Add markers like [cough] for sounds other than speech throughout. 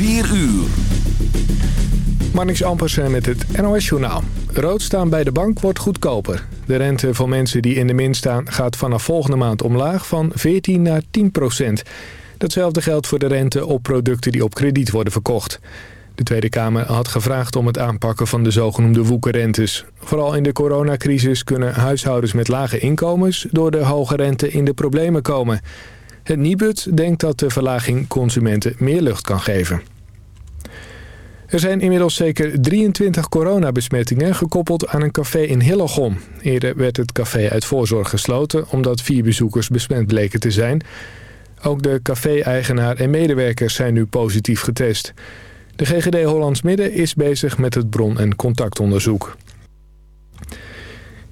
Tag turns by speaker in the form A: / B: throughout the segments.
A: 4 uur.
B: Marnix Ampersen met het NOS Journaal. Rood staan bij de bank wordt goedkoper. De rente voor mensen die in de min staan gaat vanaf volgende maand omlaag van 14 naar 10 procent. Datzelfde geldt voor de rente op producten die op krediet worden verkocht. De Tweede Kamer had gevraagd om het aanpakken van de zogenoemde woekerrentes. Vooral in de coronacrisis kunnen huishoudens met lage inkomens... door de hoge rente in de problemen komen. Het Nibud denkt dat de verlaging consumenten meer lucht kan geven. Er zijn inmiddels zeker 23 coronabesmettingen gekoppeld aan een café in Hillegom. Eerder werd het café uit voorzorg gesloten omdat vier bezoekers besmet bleken te zijn. Ook de café-eigenaar en medewerkers zijn nu positief getest. De GGD Hollands Midden is bezig met het bron- en contactonderzoek.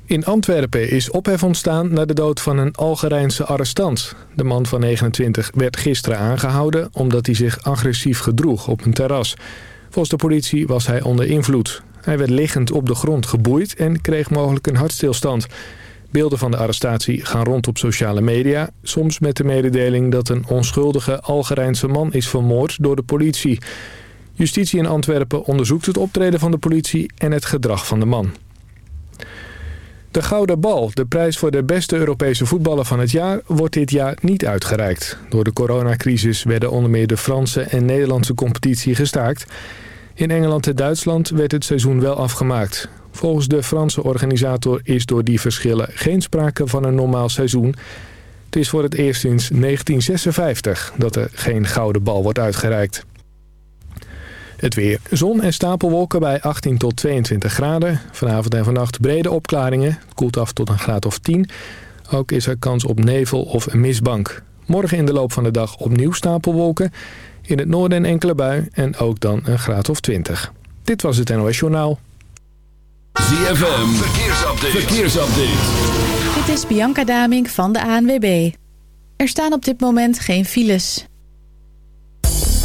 B: In Antwerpen is ophef ontstaan na de dood van een Algerijnse arrestant. De man van 29 werd gisteren aangehouden omdat hij zich agressief gedroeg op een terras. Volgens de politie was hij onder invloed. Hij werd liggend op de grond geboeid en kreeg mogelijk een hartstilstand. Beelden van de arrestatie gaan rond op sociale media. Soms met de mededeling dat een onschuldige Algerijnse man is vermoord door de politie. Justitie in Antwerpen onderzoekt het optreden van de politie en het gedrag van de man. De Gouden Bal, de prijs voor de beste Europese voetballer van het jaar, wordt dit jaar niet uitgereikt. Door de coronacrisis werden onder meer de Franse en Nederlandse competitie gestaakt. In Engeland en Duitsland werd het seizoen wel afgemaakt. Volgens de Franse organisator is door die verschillen geen sprake van een normaal seizoen. Het is voor het eerst sinds 1956 dat er geen Gouden Bal wordt uitgereikt. Het weer. Zon en stapelwolken bij 18 tot 22 graden. Vanavond en vannacht brede opklaringen. Het koelt af tot een graad of 10. Ook is er kans op nevel of een mistbank. Morgen in de loop van de dag opnieuw stapelwolken. In het noorden een enkele bui en ook dan een graad of 20. Dit was het NOS Journaal.
A: ZFM. Verkeersupdate. Verkeersupdate.
C: Dit is Bianca Damink van de ANWB. Er staan op dit moment geen files.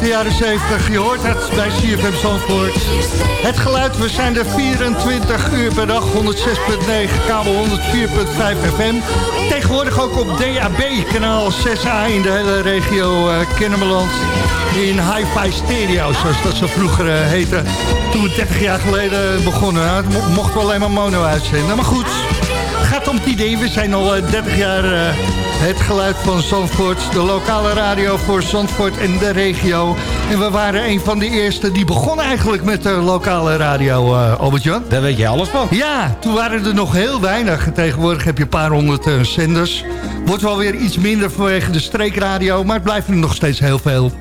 D: de jaren 70, je hoort het bij CFM Zandvoort. Het geluid, we zijn er 24 uur per dag, 106.9, kabel 104.5 FM. Tegenwoordig ook op DAB, kanaal 6A in de hele regio eh Kennemerland. In hi-fi stereo, zoals dat zo vroeger eh, heette. Toen we 30 jaar geleden begonnen, het mo- mochten we alleen maar mono uitzenden. Maar goed, idee. We zijn al eh, 30 jaar eh, het geluid van Zandvoort. De lokale radio voor Zandvoort en de regio. En we waren een van de eerste die begonnen eigenlijk met de lokale radio, eh Albert-Jan.
E: Daar weet jij alles van.
D: Ja, toen waren er nog heel weinig. Tegenwoordig heb je een paar honderd eh, zenders. Wordt wel weer iets minder vanwege de streekradio, maar het blijft er nog steeds heel veel.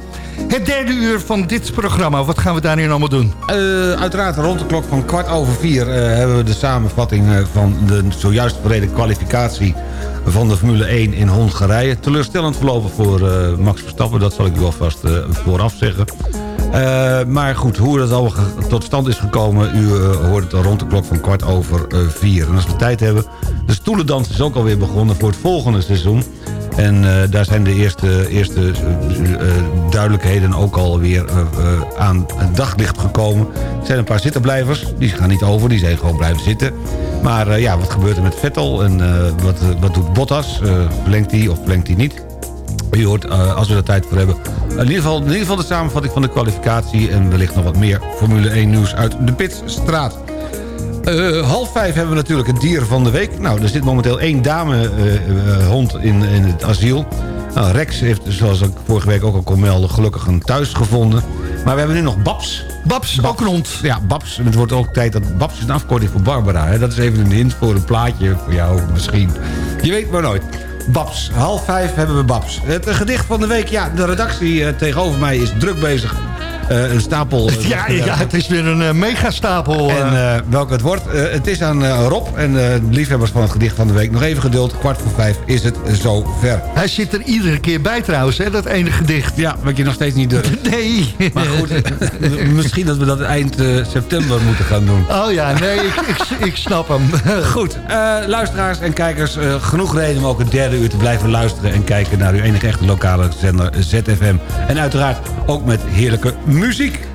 D: Het derde uur van dit programma, wat gaan we daarin allemaal doen?
E: Eh, uiteraard rond de klok van kwart over vier eh, hebben we de samenvatting eh, van de zojuist verreden kwalificatie van de Formule 1 in Hongarije. Teleurstellend verlopen voor Max Verstappen, dat zal ik u alvast vooraf zeggen. Maar goed, hoe dat allemaal tot stand is gekomen... u hoort het rond de klok van kwart over vier. En als we tijd hebben... de stoelendans is ook alweer begonnen voor het volgende seizoen. En eh, daar zijn de eerste, eerste eh, eh, duidelijkheden ook alweer uh, aan het daglicht gekomen. Er zijn een paar zittenblijvers, die gaan niet over, die zijn gewoon blijven zitten. Maar ja, wat gebeurt er met Vettel en wat, wat doet Bottas? Verlengt hij of verlengt hij niet? U hoort, als we er tijd voor hebben... In ieder, geval, in ieder geval de samenvatting van de kwalificatie... en wellicht nog wat meer Formule 1 nieuws uit de Pitstraat. Eh, half vijf hebben we natuurlijk het dier van de week. Nou, er zit momenteel één damehond in, in het asiel. Nou, Rex heeft, zoals ik vorige week ook al kon melden... gelukkig een thuis gevonden. Maar we hebben nu nog Babs.
D: Babs, ook een hond.
E: Ja, Babs. En het wordt ook tijd dat... Babs is een afkorting voor Barbara. Hè? Dat is even een hint voor een plaatje voor jou misschien. Je weet maar nooit. Babs. Half vijf hebben we Babs. Het eh, gedicht van de week. Ja, de redactie eh, tegenover mij is druk bezig. Eh, een stapel... eh, [laughs]
D: Ja, ja, het is weer een eh, megastapel. eh.
E: en eh, welke het wordt. Eh, het is aan eh, Rob en de liefhebbers van het gedicht van de week. Nog even geduld. Kwart voor vijf is het zover.
D: Hij zit er iedere keer bij trouwens, hè, dat ene gedicht.
E: Ja, wat je nog steeds niet durft. [laughs]
D: Nee.
E: Maar goed, misschien dat we dat eind eh, september moeten gaan doen.
D: Oh ja, nee, ik, ik, ik snap hem. [laughs]
E: Goed, eh, luisteraars en kijkers, eh, genoeg reden om ook het derde uur te blijven luisteren... en kijken naar uw enige echte lokale zender ZFM. En uiteraard ook met heerlijke muziek.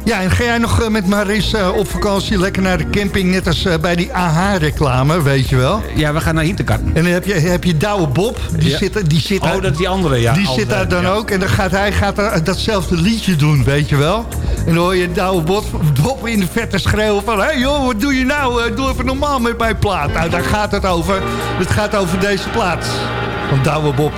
D: Ja, en ga jij nog eh, met Maris eh, op vakantie lekker naar de camping... net als eh, bij die AH-reclame, weet je wel?
E: Ja, we gaan naar Hinterkart.
D: En dan heb je, heb je Douwe Bob, die
E: Ja.
D: zit, die zit
E: Oh, dat is die andere, ja.
D: die
E: Als,
D: zit daar dan
E: ja.
D: ook. En dan gaat hij gaat er datzelfde liedje doen, weet je wel? En dan hoor je Douwe Bob, Bob in de verte schreeuwen van... hé hey joh, wat doe je nou? Doe even normaal met mijn plaat. Nou, daar gaat het over. Het gaat over deze plaat van Douwe Bob.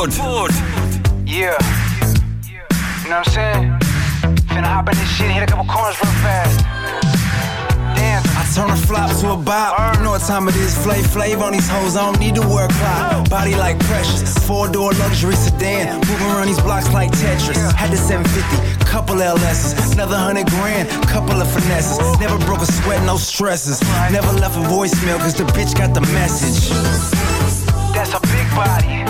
A: Zandvoort.
F: Yeah. You know what I'm saying? Finna hop in this shit and hit a couple corners real fast. Damn.
G: I turn a flop to a bop. You know what time it is, flay flav on these hoes. I don't need to wear a clock. Body like precious. Four door luxury sedan. Moving around these blocks like Tetris. Had the 750, couple LS's. Another hundred grand, couple of finesses. Never broke a sweat, no stresses. Never left a voicemail cause the bitch got the message.
F: That's a big body.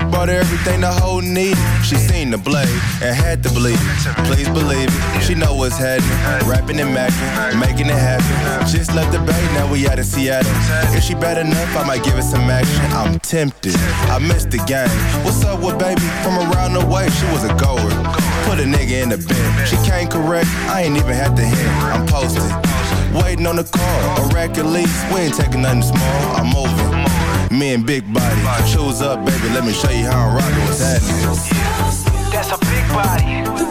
H: bought her everything the whole needed. She seen the blade and had to it. Please believe it. She know what's happening. Rapping and macking, making it happen. Just left the bay, now we out in Seattle. If she bad enough, I might give it some action. I'm tempted. I missed the game. What's up with baby? From around the way, she was a goer. Put a nigga in the bed. She came correct. I ain't even had to hit. I'm posted. Waiting on the call, a rack. We ain't taking nothing small. I'm moving. Me and Big Body. Choose up, baby. Let me show you how I'm rocking with that.
F: That's a big body.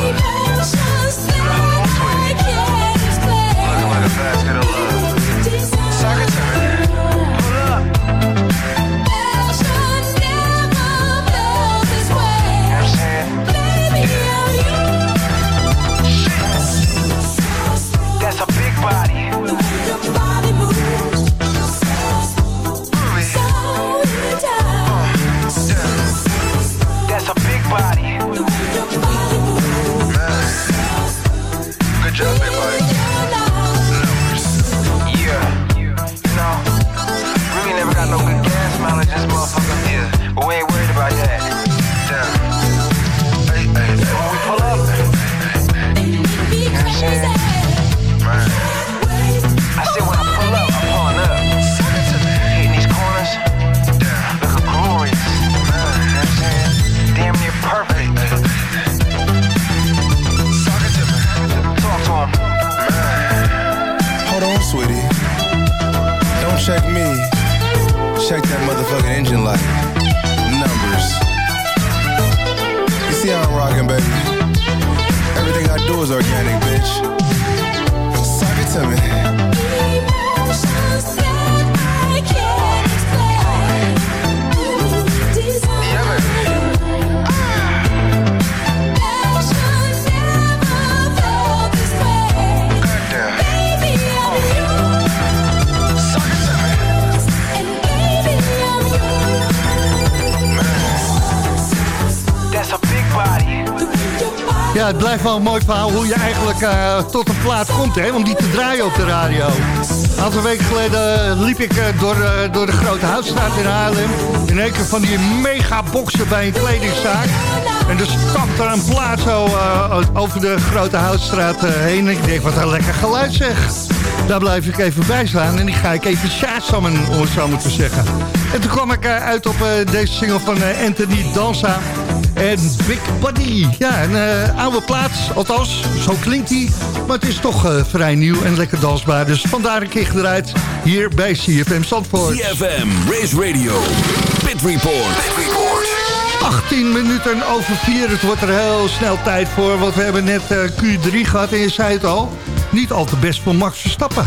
H: It
D: het blijft wel een mooi verhaal hoe je eigenlijk eh, tot een plaat komt, hè, om die te draaien op de radio. Een aantal weken geleden liep ik eh, door, eh, door de Grote Houtstraat in Haarlem. In een keer van die mega boxen bij een kledingzaak. En er stapt er een plaat zo over de Grote Houtstraat heen. En ik denk, wat een lekker geluid zeg. Daar blijf ik even bij staan en die ga ik even sjaatsammen, om het zo te zeggen. En toen kwam ik uit op deze single van Anthony Danza. En Big Buddy. Ja, een eh, oude plaats. Althans, zo klinkt hij. Maar het is toch eh, vrij nieuw en lekker dansbaar. Dus vandaar een keer gedraaid hier bij CFM Zandvoort.
A: CFM, Race Radio, Pit Report.
D: 18 minuten over 4. Het wordt er heel snel tijd voor. Want we hebben net eh, Q3 gehad en je zei het al. Niet al te best voor Max Verstappen.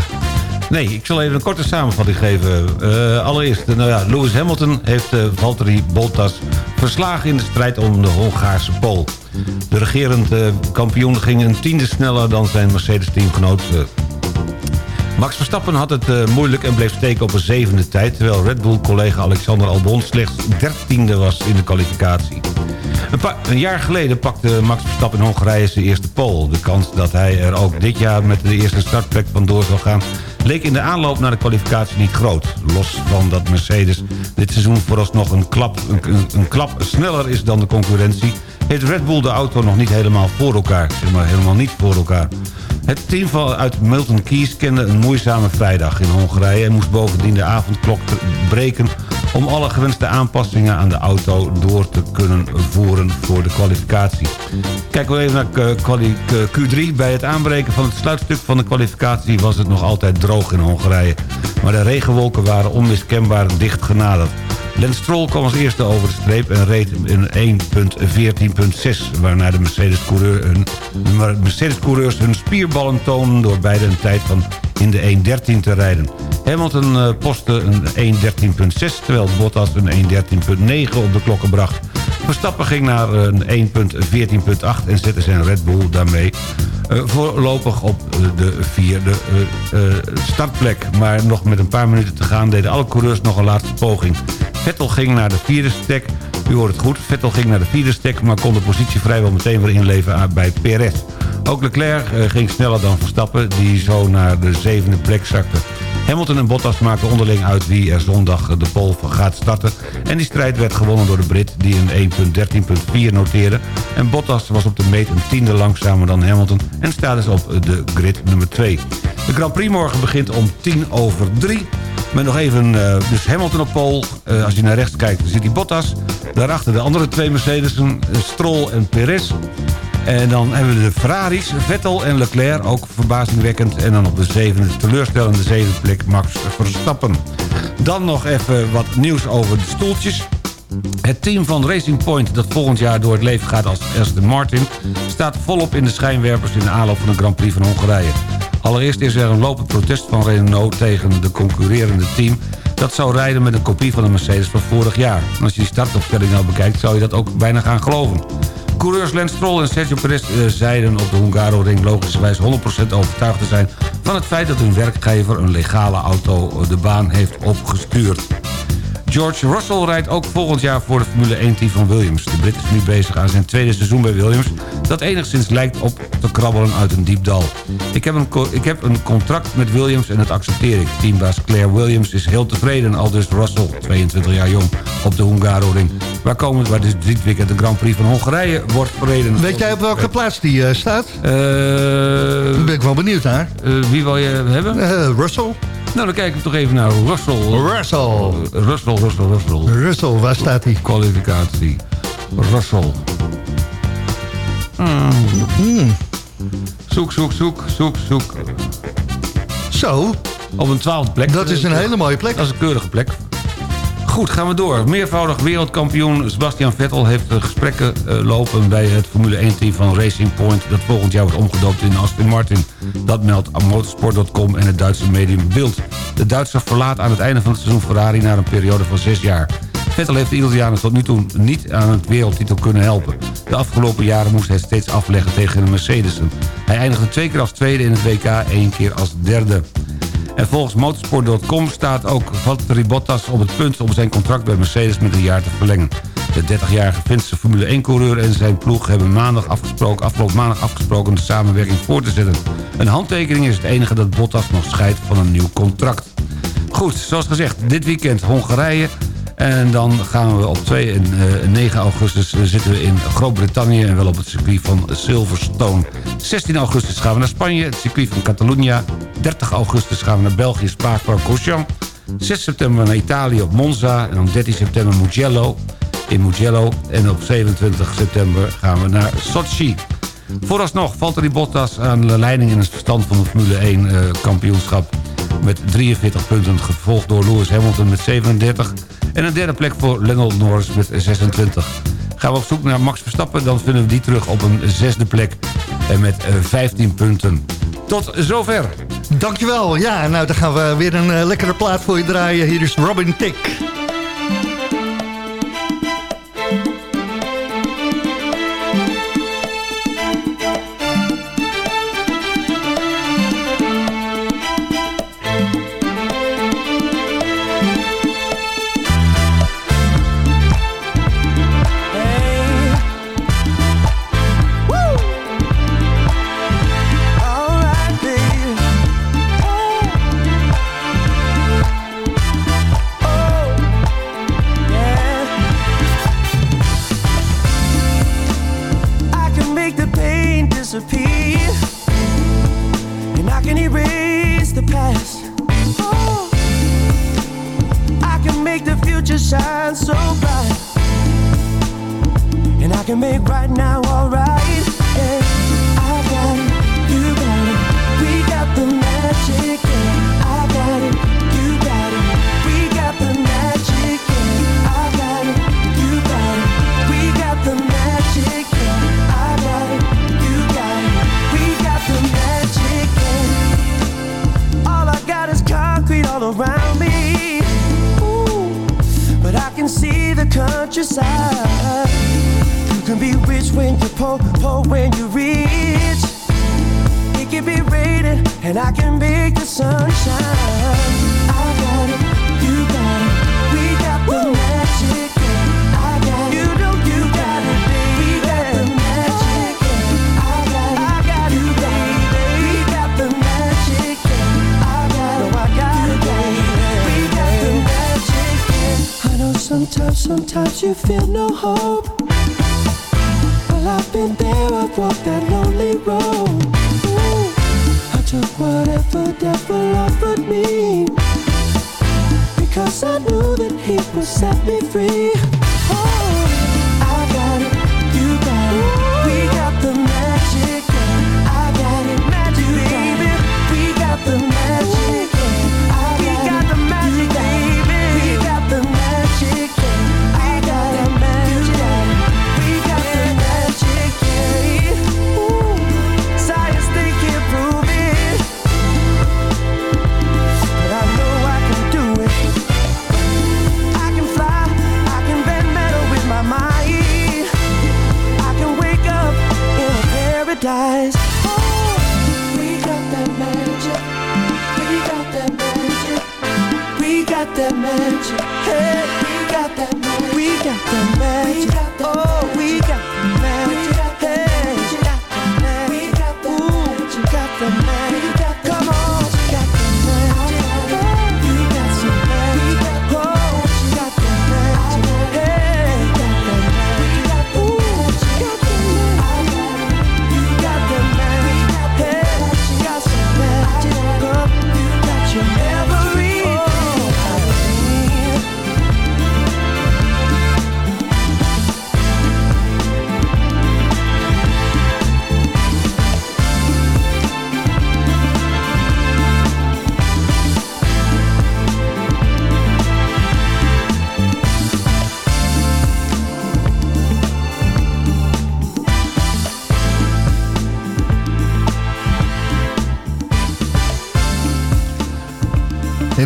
E: Nee, ik zal even een korte samenvatting geven. Eh, allereerst, nou ja, Lewis Hamilton heeft uh, Valtteri Bottas verslagen in de strijd om de Hongaarse pol. De regerend eh, kampioen ging een tiende sneller dan zijn Mercedes-teamgenoot. Max Verstappen had het moeilijk en bleef steken op een zevende tijd... terwijl Red Bull-collega Alexander Albon slechts dertiende was in de kwalificatie. Een, een jaar geleden pakte Max Verstappen in Hongarije zijn eerste pole. De kans dat hij er ook dit jaar met de eerste startplek vandoor zou gaan... leek in de aanloop naar de kwalificatie niet groot. Los van dat Mercedes dit seizoen vooralsnog een klap, een, een, klap sneller is dan de concurrentie... heeft Red Bull de auto nog niet helemaal voor elkaar. Zeg maar helemaal niet voor elkaar. Het team uit Milton Keynes kende een moeizame vrijdag in Hongarije... en moest bovendien de avondklok breken... om alle gewenste aanpassingen aan de auto door te kunnen voeren voor de kwalificatie. Kijken we even naar eh, eh, Q3. Bij het aanbreken van het sluitstuk van de kwalificatie... was het nog altijd droog in Hongarije. Maar de regenwolken waren onmiskenbaar dicht genaderd. Lance Stroll kwam als eerste over de streep en reed in 1.14.6... waarna de Mercedes-coureur hun- de Mercedes-coureurs hun spierballen tonen... door beide een tijd van in de 1.13 te rijden. Hamilton eh, postte een 1.13.6... terwijl Bottas een 1.13.9 op de klokken bracht. Verstappen ging naar een 1.14.8 en zette zijn Red Bull daarmee eh, voorlopig op eh, de vierde startplek. Maar nog met een paar minuten te gaan deden alle coureurs nog een laatste poging. Vettel ging naar de vierde stek. U hoort het goed, Vettel ging naar de vierde stek... maar kon de positie vrijwel meteen weer inleveren bij Perez. Ook Leclerc eh, ging sneller dan Verstappen... die zo naar de zevende plek zakte. Hamilton en Bottas maakten onderling uit wie er zondag de pole gaat starten. En die strijd werd gewonnen door de Brit die een 1.13.4 noteerde. En Bottas was op de meet een tiende langzamer dan Hamilton... en staat dus op de grid nummer 2. De Grand Prix morgen begint om 10 over 3... Met nog even, eh, dus Hamilton op pole. Eh, als je naar rechts kijkt, zit die Bottas. Daarachter de andere twee Mercedes'en, eh, Stroll en Perez. En dan hebben we de Ferraris, Vettel en Leclerc, ook verbazingwekkend. En dan op de zevende, teleurstellende zevende plek Max Verstappen. Dan nog even wat nieuws over de stoeltjes. Het team van Racing Point, dat volgend jaar door het leven gaat als Aston Martin... staat volop in de schijnwerpers in de aanloop van de Grand Prix van Hongarije. Allereerst is er een lopend protest van Renault tegen de concurrerende team... dat zou rijden met een kopie van de Mercedes van vorig jaar. Als je die startopstelling nou bekijkt, zou je dat ook bijna gaan geloven. Coureurs Lance Stroll en Sergio Perez eh, zeiden op de Hungaro-ring logischerwijs 100% overtuigd te zijn... van het feit dat hun werkgever een legale auto de baan heeft opgestuurd. George Russell rijdt ook volgend jaar voor de Formule 1-team van Williams. De Brit is nu bezig aan zijn tweede seizoen bij Williams... dat enigszins lijkt op te krabbelen uit een diep dal. Ik heb een, ik heb een contract met Williams en dat accepteer ik. Teambaas Claire Williams is heel tevreden, al dus Russell, 22 jaar jong, op de Hungaroring. Waar, komen, waar dus dit weekend de Grand Prix van Hongarije wordt verreden.
D: Weet jij op welke plaats die eh, staat? Daar ben ik wel benieuwd naar.
E: eh, wie wil je hebben?
D: Russell?
E: Nou, dan kijken we toch even naar Russell.
D: Russell.
E: Russell, Russell, Russell.
D: Russell, waar staat hij?
E: Kwalificatie. Russell. Hmm. Zoek, zoek, zoek, zoek, zoek.
D: Zo,
E: Op een twaalfde plek.
D: dat is een hele mooie plek.
E: Dat is een keurige plek. Goed, gaan we door. Meervoudig wereldkampioen Sebastian Vettel heeft eh, gesprekken eh, lopen bij het Formule 1-team van Racing Point... dat volgend jaar wordt omgedoopt in Aston Martin. Dat meldt motorsport.com en het Duitse medium Bild. De Duitser verlaat aan het einde van het seizoen Ferrari na een periode van zes jaar. Vettel heeft de Italianen tot nu toe niet aan het wereldtitel kunnen helpen. De afgelopen jaren moest hij steeds afleggen tegen de Mercedesen. Hij eindigde twee keer als tweede in het WK, één keer als derde. En volgens motorsport.com staat ook Valtteri Bottas op het punt om zijn contract bij Mercedes met een jaar te verlengen. De 30-jarige Finse Formule 1-coureur en zijn ploeg hebben maandag afgesproken, afgelopen maandag afgesproken de samenwerking voor te zetten. Een handtekening is het enige dat Bottas nog scheidt van een nieuw contract. Goed, zoals gezegd, dit weekend Hongarije. En dan gaan we op 2 en eh, 9 augustus eh, zitten we in Groot-Brittannië... en wel op het circuit van Silverstone. 16 augustus gaan we naar Spanje, het circuit van Catalunya. 30 augustus gaan we naar België, Spa-Francorchamps. 6 september naar Italië op Monza. En dan 13 september Mugello in Mugello. En op 27 september gaan we naar Sochi. Vooralsnog Valtteri Bottas aan de leiding in het verstand van de Formule 1 eh, kampioenschap met 43 punten, gevolgd door Lewis Hamilton met 37... en een derde plek voor Lionel Norris met 26. Gaan we op zoek naar Max Verstappen, dan vinden we die terug op een zesde plek... en met eh, 15 punten. Tot zover.
D: Dankjewel. Ja, nou dan gaan we weer een eh, lekkere plaat voor je draaien. Hier is Robin Tick.
I: Around me. Ooh, but I can see the countryside. You can be rich when you're poor, poor when you're rich. It can be raining, and I can make the sunshine. I got it, sometimes, sometimes you feel no hope. Well, I've been there, I've walked that lonely road. Ooh, I took whatever devil offered me. Because I knew that he would set me free.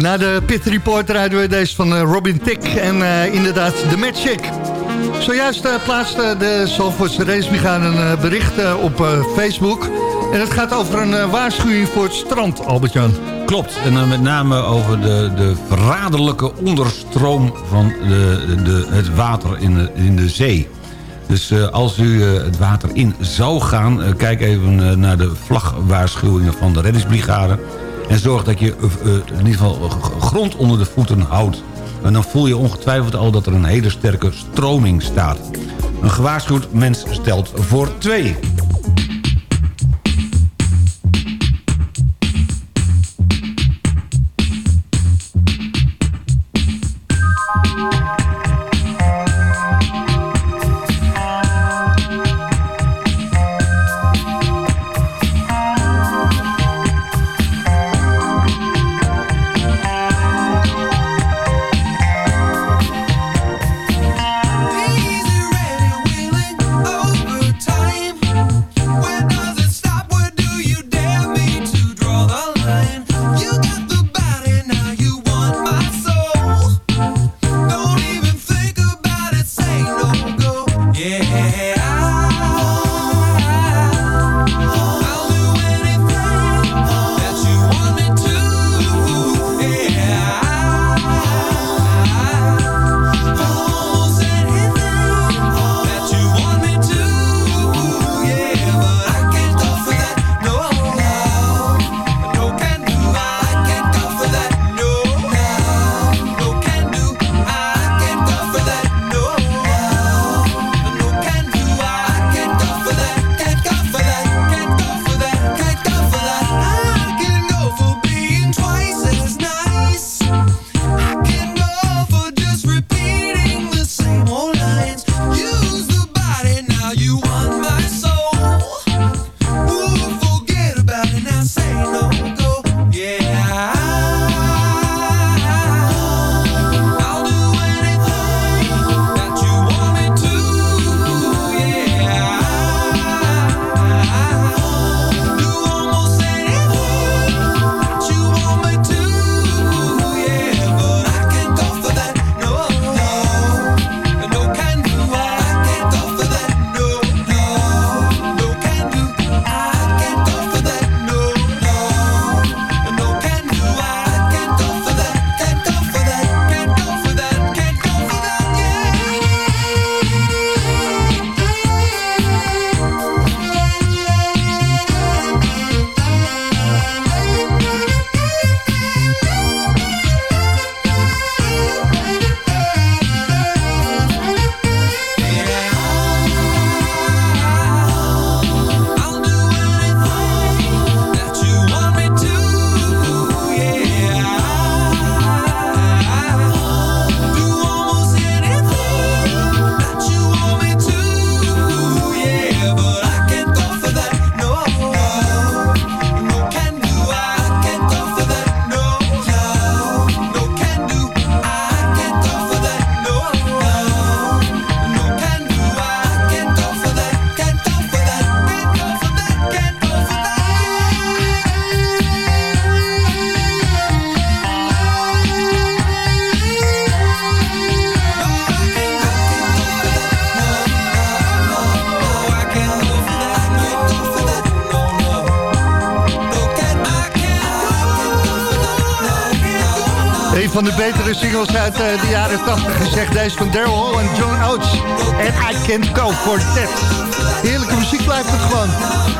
D: Na de Pit Report rijden we deze van eh, Robin Tick en eh, inderdaad de Magic. Zojuist uh, plaatste de Zalvoortse Racebrigade een eh, bericht eh, op eh, Facebook. En het gaat over een eh, waarschuwing voor het strand, Albert-Jan.
E: Klopt, en met name over de, de verraderlijke onderstroom van de, de, het water in de, in de zee. Dus eh, als u eh, het water in zou gaan, eh, kijk even eh, naar de vlagwaarschuwingen van de reddingsbrigade. En zorg dat je eh, eh, in ieder geval grond onder de voeten houdt. En dan voel je ongetwijfeld al dat er een hele sterke stroming staat. Een gewaarschuwd mens stelt voor twee.
J: You
D: got van Daryl Hall en John Oates. En I Can't Go That. Heerlijke muziek blijft het gewoon.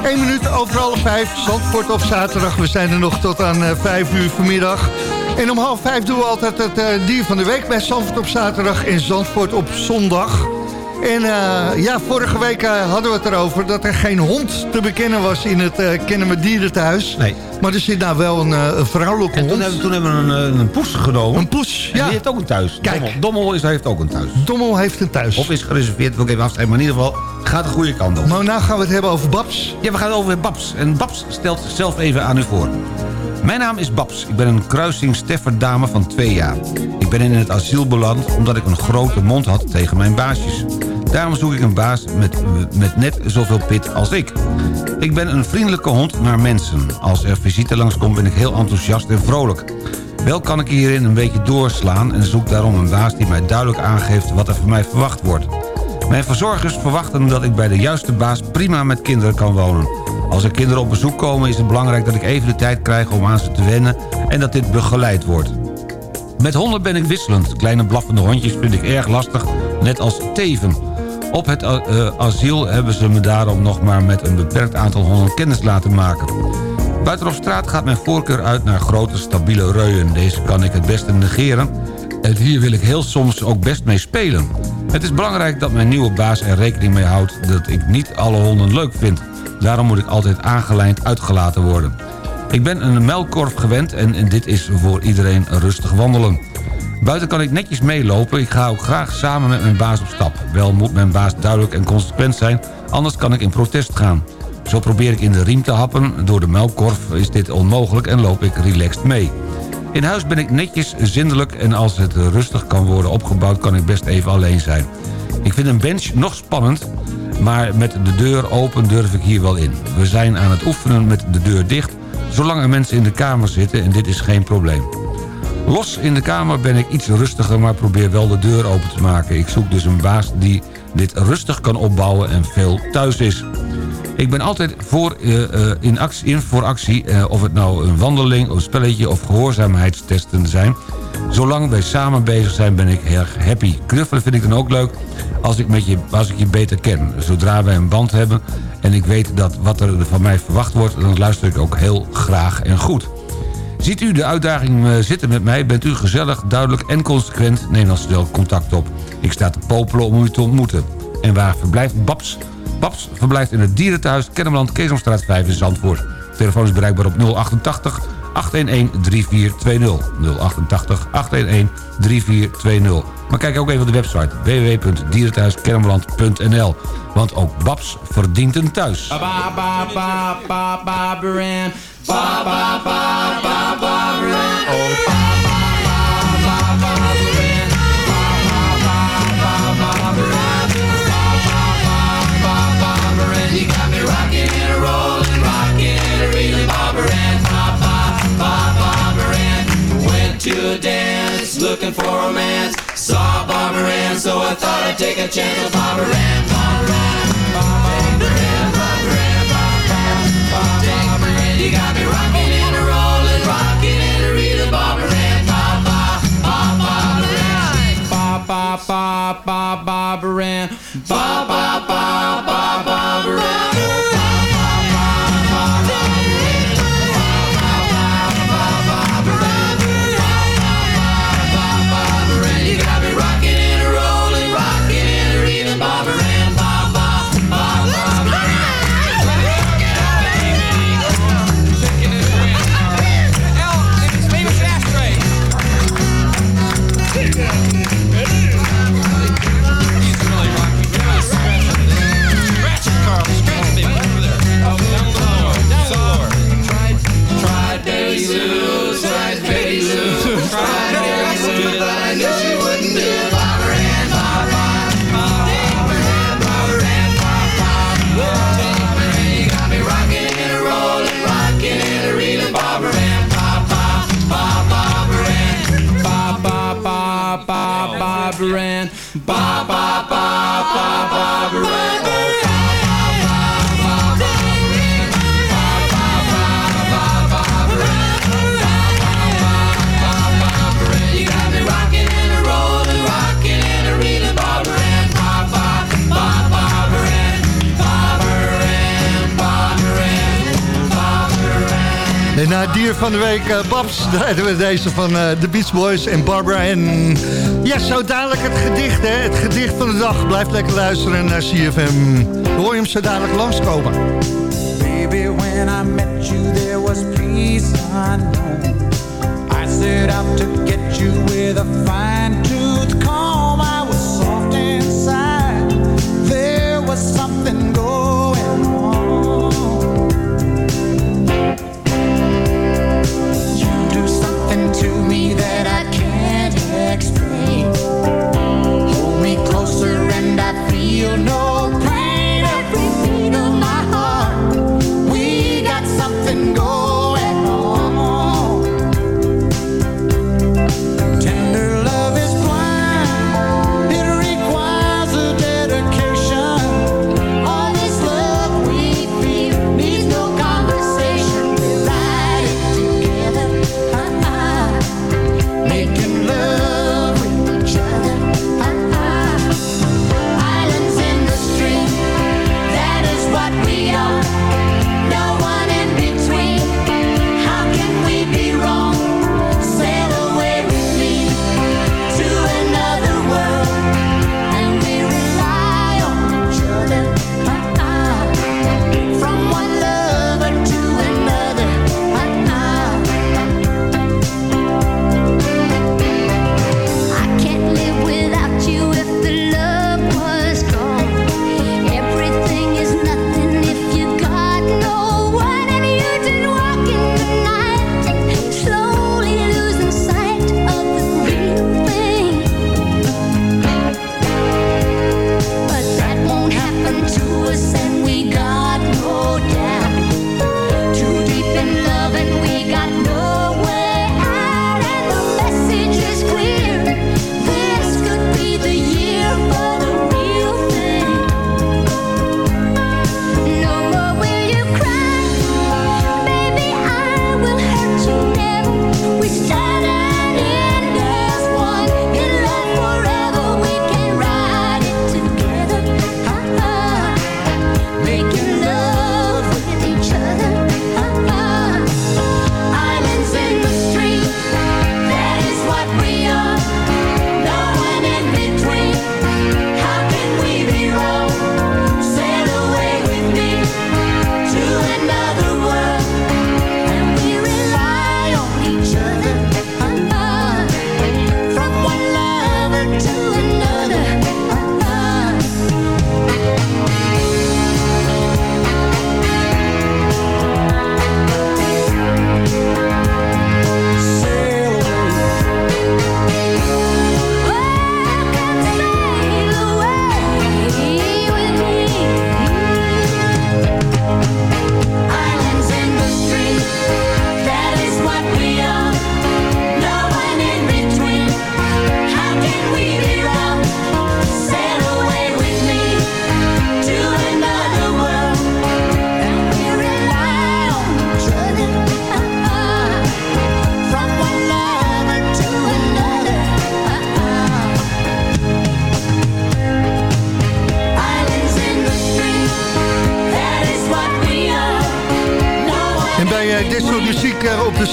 D: 1 minuut over half 5. Zandvoort op zaterdag. We zijn er nog tot aan eh, 5 uur vanmiddag. En om half 5 doen we altijd het eh, dier van de week bij Zandvoort op zaterdag en Zandvoort op zondag. En eh, ja, vorige week eh, hadden we het erover dat er geen hond te bekennen was in het uh, Kennemer Dierenthuis.
E: Nee.
D: Maar er zit nou wel een, een vrouwelijke
E: En
D: hond.
E: toen hebben, toen hebben we een, een poes genomen.
D: Een poes,
E: En
D: ja.
E: die heeft ook een thuis.
D: Kijk.
E: Dommel, Dommel is, heeft ook een thuis.
D: Dommel heeft een thuis.
E: Of is gereserveerd, wil ik even afschrijven. Maar in ieder geval, gaat de goede kant op.
D: Maar nou gaan we het hebben over Babs.
E: Ja, we gaan het over Babs. En Babs stelt zichzelf even aan u voor. Mijn naam is Babs. Ik ben een kruising Stefferdame van twee jaar. Ik ben in het asiel beland omdat ik een grote mond had tegen mijn baasjes. Daarom zoek ik een baas met, met net zoveel pit als ik. Ik ben een vriendelijke hond naar mensen. Als er visite langskomt ben ik heel enthousiast en vrolijk. Wel kan ik hierin een beetje doorslaan en zoek daarom een baas die mij duidelijk aangeeft wat er van mij verwacht wordt. Mijn verzorgers verwachten dat ik bij de juiste baas prima met kinderen kan wonen. Als er kinderen op bezoek komen is het belangrijk dat ik even de tijd krijg om aan ze te wennen en dat dit begeleid wordt. Met honden ben ik wisselend. Kleine blaffende hondjes vind ik erg lastig, net als teven. Op het eh, eh, asiel hebben ze me daarom nog maar met een beperkt aantal honden kennis laten maken. Buiten op straat gaat mijn voorkeur uit naar grote, stabiele reuien. Deze kan ik het beste negeren. En hier wil ik heel soms ook best mee spelen. Het is belangrijk dat mijn nieuwe baas er rekening mee houdt... dat ik niet alle honden leuk vind. Daarom moet ik altijd aangelijnd uitgelaten worden. Ik ben een melkkorf gewend en, en dit is voor iedereen rustig wandelen. Buiten kan ik netjes meelopen. Ik ga ook graag samen met mijn baas op stap. Wel moet mijn baas duidelijk en consequent zijn, anders kan ik in protest gaan. Zo probeer ik in de riem te happen. Door de melkkorf is dit onmogelijk en loop ik relaxed mee. In huis ben ik netjes, zindelijk en als het rustig kan worden opgebouwd... kan ik best even alleen zijn. Ik vind een bench nog spannend, maar met de deur open durf ik hier wel in. We zijn aan het oefenen met de deur dicht... zolang er mensen in de kamer zitten en dit is geen probleem. Los in de kamer ben ik iets rustiger, maar probeer wel de deur open te maken. Ik zoek dus een baas die dit rustig kan opbouwen en veel thuis is. Ik ben altijd voor, eh, eh, in actie, voor actie, eh, of het nou een wandeling, een spelletje of gehoorzaamheidstesten zijn. Zolang wij samen bezig zijn ben ik erg happy. Knuffelen vind ik dan ook leuk als ik, met je, als ik je beter ken. Zodra wij een band hebben en ik weet dat wat er van mij verwacht wordt... dan luister ik ook heel graag en goed. Ziet u de uitdaging eh, zitten met mij, bent u gezellig, duidelijk en consequent... neem dan snel contact op. Ik sta te popelen om u te ontmoeten. En waar verblijft Babs? Babs verblijft in het dierenthuis Kennemerland, Keesomstraat 5 in Zandvoort. Telefoon is bereikbaar op 088 811 3420. 088 811 3420. Maar kijk ook even op de website www.dierenthuiskennemerland.nl. Want ook Babs verdient een thuis.
G: Oh to dance, looking for romance. Saw Bob Baran, so I thought I'd take a chance with Bob Baran. Bob Baran. Bob Baran. Bob Baran. Bob Baran. Bob Baran. You got me rocking and a rolling, rocking and a reeling, Bob Baran. Ba ba ba ba Baran. Ba ba ba ba Bob, Bob, ba ba ba ba
D: Barbara Ann. Hier van de week, eh, Babs. Daar we deze van de The Beach Boys en Barbara. En ja, zo dadelijk het gedicht, hè. Het gedicht van de dag. Blijf lekker luisteren naar CFM. Hoor je hem zo dadelijk langskomen.
K: Baby,
D: you'll know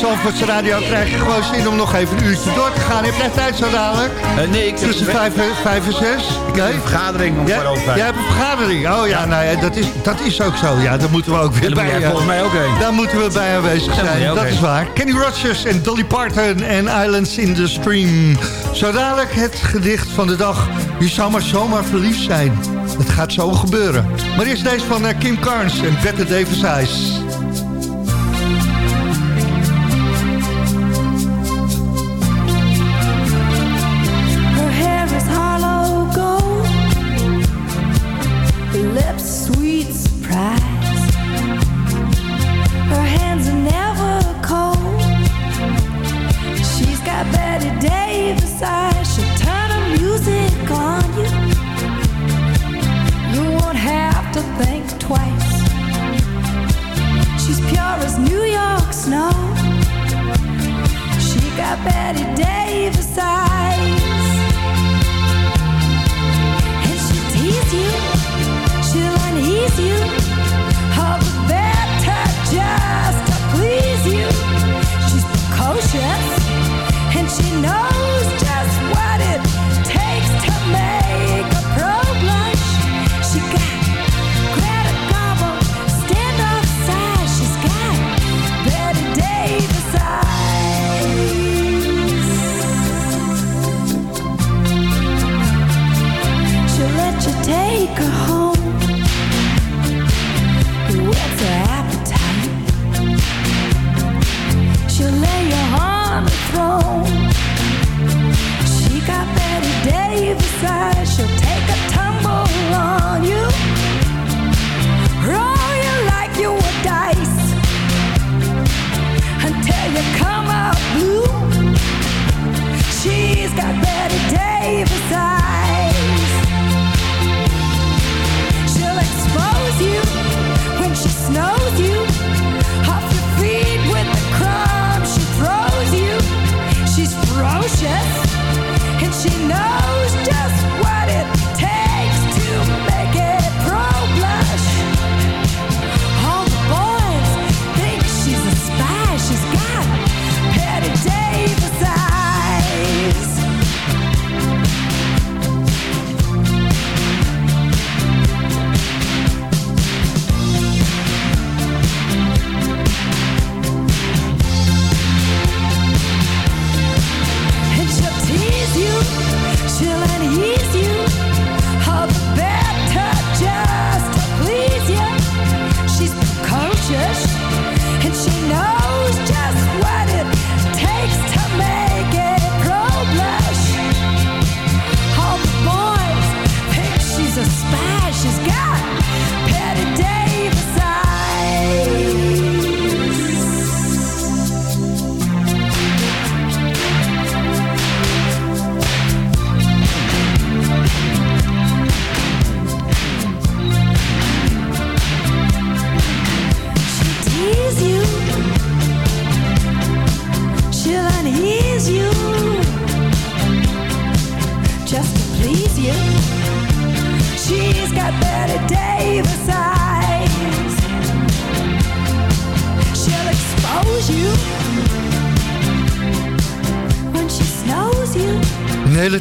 D: Zandvoorts Radio krijg je gewoon zin om nog even een uurtje door te gaan. Heb jij tijd zo dadelijk?
E: Eh, nee, ik
D: Tussen vijf, vijf en zes?
E: Ik nee? een vergadering om
D: ja? Jij hebt een vergadering? Oh ja, nou dat is, dat is ook zo. Ja, daar moeten we ook weer bij.
E: Volgens mij ook heen.
D: Daar moeten we bij aanwezig zijn, dat, is waar. Kenny Rogers en Dolly Parton en Islands in the Stream. Zo dadelijk het gedicht van de dag. Je zou maar zomaar verliefd zijn. Het gaat zo gebeuren. Maar eerst deze van eh, Kim Carnes en Bette Davis Eyes.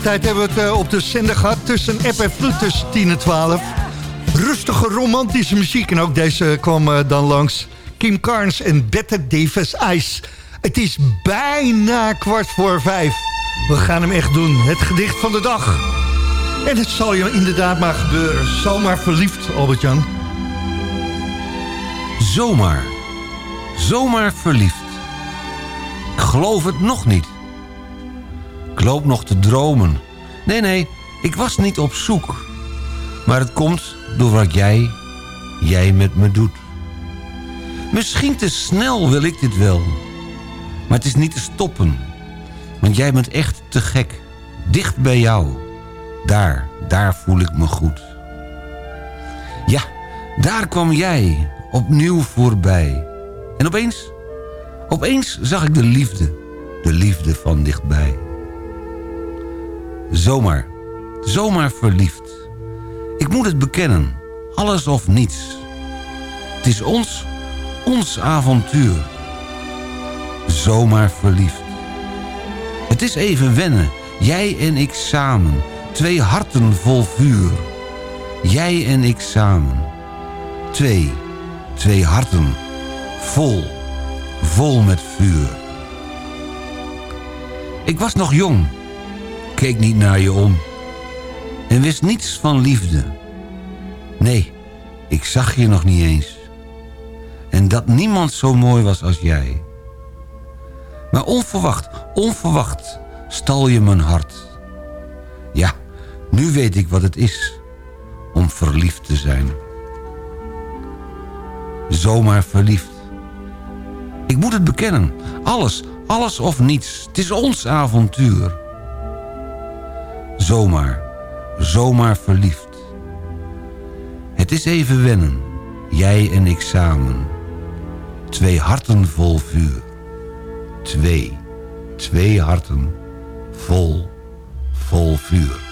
D: Tijd hebben we het eh, op de zender gehad tussen app en vloed tussen 10 en 12. Rustige romantische muziek en ook deze kwam eh, dan langs. Kim Carnes en Bette Davis Ice. Het is bijna kwart voor vijf. We gaan hem echt doen. Het gedicht van de dag. En het zal je inderdaad maar gebeuren. Zomaar verliefd, Albert-Jan.
E: Zomaar. Zomaar verliefd. Ik geloof het nog niet. Loop nog te dromen. Nee, nee, ik was niet op zoek. Maar het komt door wat jij, jij met me doet. Misschien te snel wil ik dit wel. Maar het is niet te stoppen. Want jij bent echt te gek. Dicht bij jou. Daar, daar voel ik me goed. Ja, daar kwam jij opnieuw voorbij. En opeens, opeens zag ik de liefde. De liefde van dichtbij. Zomaar, zomaar verliefd. Ik moet het bekennen, alles of niets. Het is ons, ons avontuur. Zomaar verliefd. Het is even wennen, jij en ik samen. Twee harten vol vuur. Jij en ik samen. Twee, twee harten vol, vol met vuur. Ik was nog jong, keek niet naar je om. En wist niets van liefde. Nee, ik zag je nog niet eens. En dat niemand zo mooi was als jij. Maar onverwacht, onverwacht stal je mijn hart. Ja, nu weet ik wat het is om verliefd te zijn. Zomaar verliefd. Ik moet het bekennen. Alles, alles of niets. Het is ons avontuur. Zomaar, zomaar verliefd. Het is even wennen, jij en ik samen. Twee harten vol vuur. Twee, twee harten vol, vol vuur.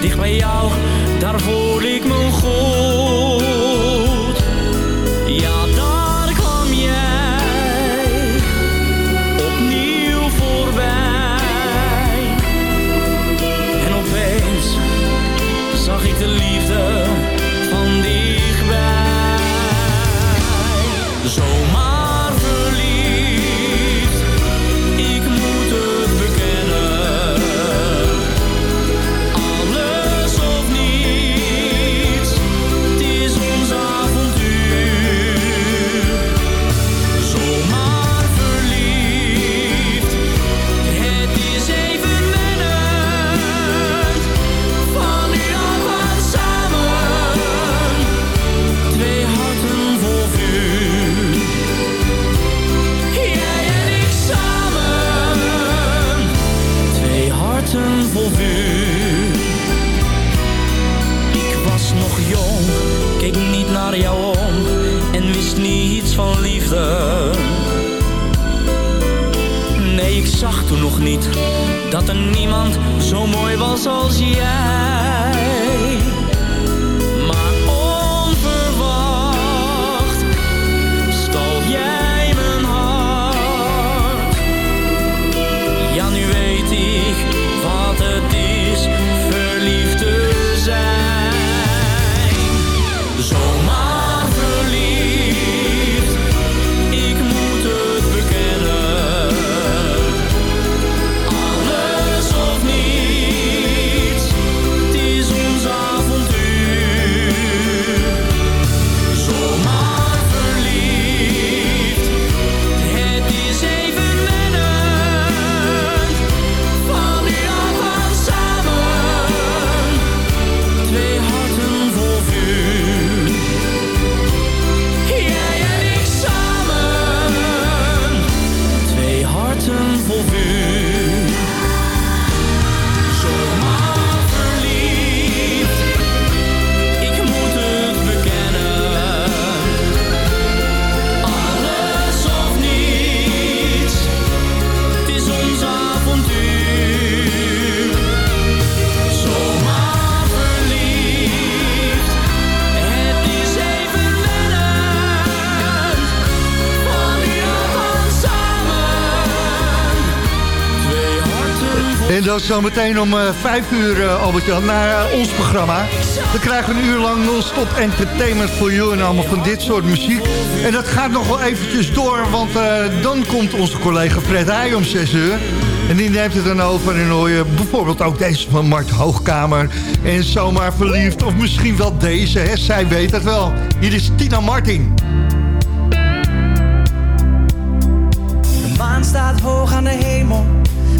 L: Dicht bij jou, daar voel ik me
D: zometeen om eh, vijf uur, eh, Albert-Jan, naar eh, ons programma. Dan krijgen we een uur lang non-stop entertainment voor you en allemaal van dit soort muziek. En dat gaat nog wel eventjes door, want dan komt onze collega Fred Heij om zes uur. En die neemt het dan over en hoor je bijvoorbeeld ook deze van Mart Hoogkamer. En zomaar verliefd, of misschien wel deze, hè? zij weet het wel. Hier is Tina Martin.
M: De maan staat hoog aan de hemel.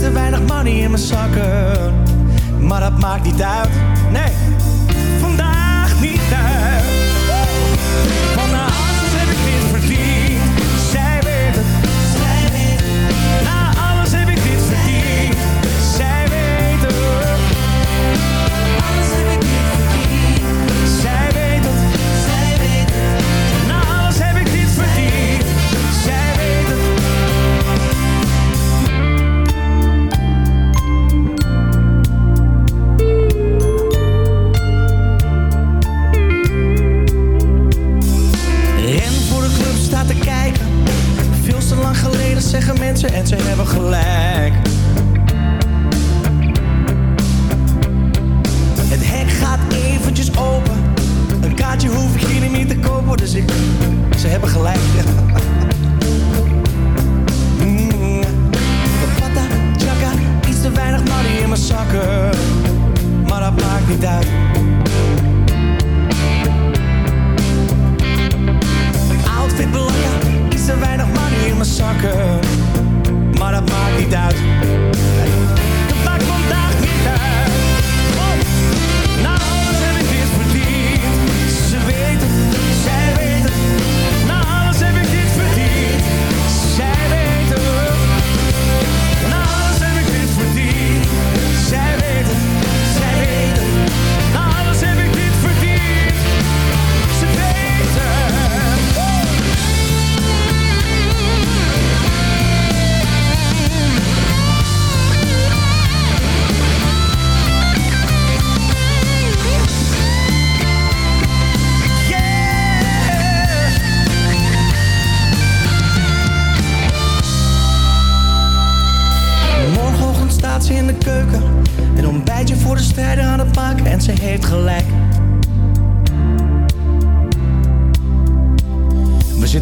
M: Iets te weinig money in mijn zakken. Maar dat maakt niet uit.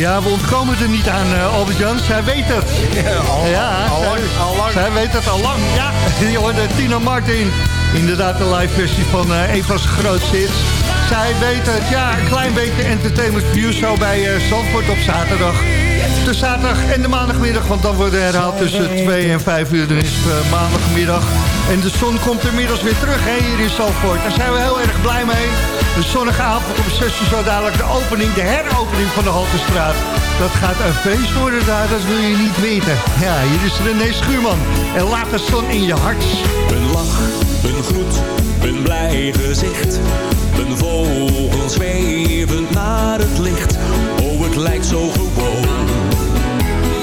D: Ja, we ontkomen er niet aan, eh, Albert-Jan. Zij weet het.
E: al-
D: ja,
E: al lang,
D: zij,
E: al lang.
D: Zij weet het al lang. Ja, je hoorde Tina Martin. Inderdaad, de live versie van eh Eva's grootste hits. Zij weet het. Ja, een klein beetje entertainment view zo bij eh Zandvoort op zaterdag. De zaterdag en de maandagmiddag, want dan wordt er herhaald tussen 2 en 5 uur. Dan is het eh, maandagmiddag. En de zon komt inmiddels weer terug hè, hier in Zandvoort. Daar zijn we heel erg blij mee. De zonnige avond om 6 uur zo dadelijk de opening, de heropening van de Haltestraat. Dat gaat een feest worden daar, dat wil je niet weten. Ja, hier is René Schuurman. En laat de zon in je hart.
N: Een lach, een groet, een blij gezicht. Een vogel zwevend naar het licht. Oh, het lijkt zo gewoon.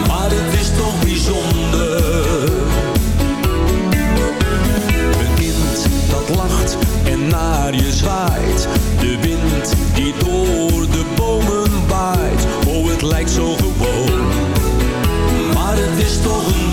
N: Maar het is toch bijzonder. Naar je zwaait. De wind die door de bomen waait. Oh, het lijkt zo gewoon. Maar het is toch een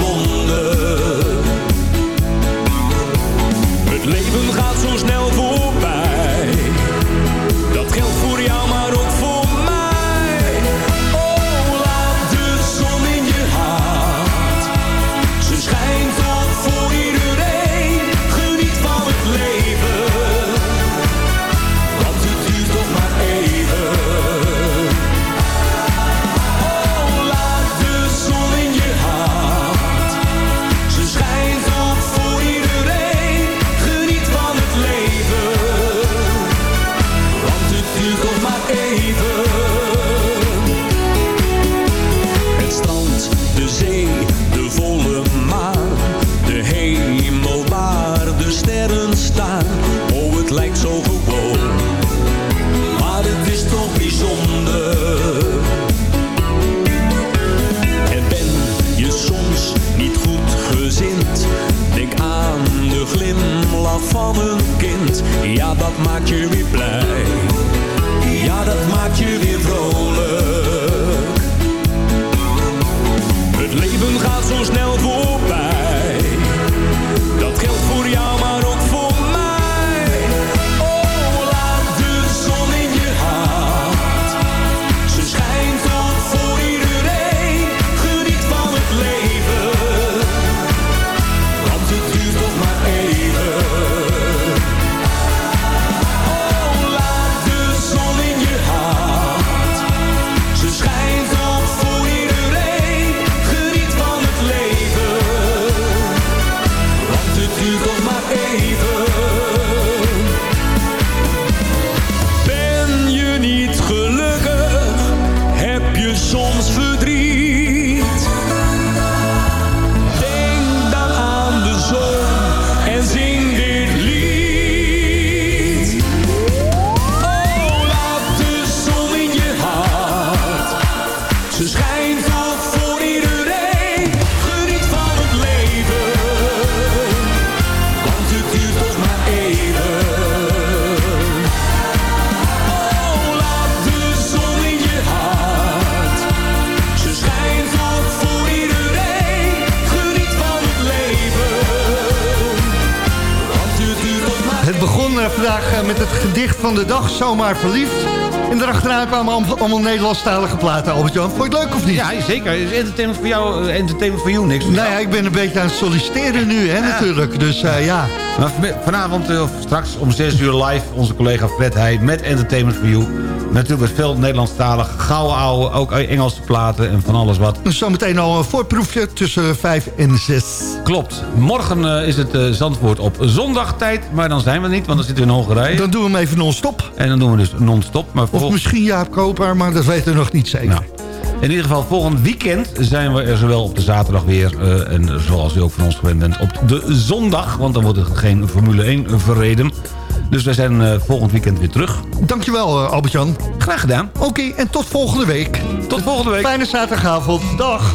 N: van de
D: dag, Zomaar Verliefd. En erachteraan kwamen allemaal, allemaal Nederlandstalige platen. Albert-Jan, vond je het leuk of niet?
E: Ja, zeker. Is entertainment voor jou, eh, entertainment voor jou niks?
D: Nou ja, ik ben een beetje aan het solliciteren nu, hè, natuurlijk. Dus eh, ja.
E: Maar van- vanavond, eh, of straks om 6 uur live, onze collega Fred Heij met Entertainment for You. Natuurlijk met veel Nederlandstalig, gouden ouwe, ook Engelse platen en van alles wat.
D: Dus zometeen al een voorproefje tussen 5 en 6.
E: Klopt. Morgen eh, is het eh, Zandvoort op zondagtijd, maar dan zijn we niet, want dan zitten we in Hongarije.
D: Dan doen we hem even non-stop.
E: En dan doen we dus non-stop. Maar
D: Of misschien Jaap Koper, maar dat weten we nog niet zeker.
E: Nou, in ieder geval, volgend weekend zijn we er zowel op de zaterdag weer... eh, en zoals u ook van ons gewend bent, op de zondag. Want dan wordt er geen Formule 1 verreden. Dus wij zijn volgend weekend weer terug.
D: Dankjewel, eh, Albert-Jan.
E: Graag gedaan.
D: Oké, en tot volgende week.
E: Tot volgende week.
D: Fijne zaterdagavond. Dag.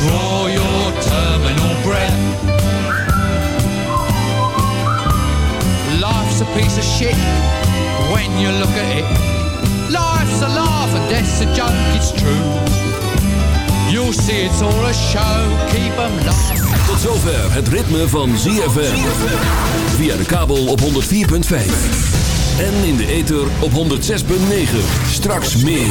O: draw your terminal breath. Life's a piece of shit when you look at it. Life's a laugh and death's a joke, it's true. You'll see it's all a show, keep 'em laughing.
A: Tot zover het ritme van ZFM. Via de kabel op 104.5. En in de ether op 106.9. Straks meer.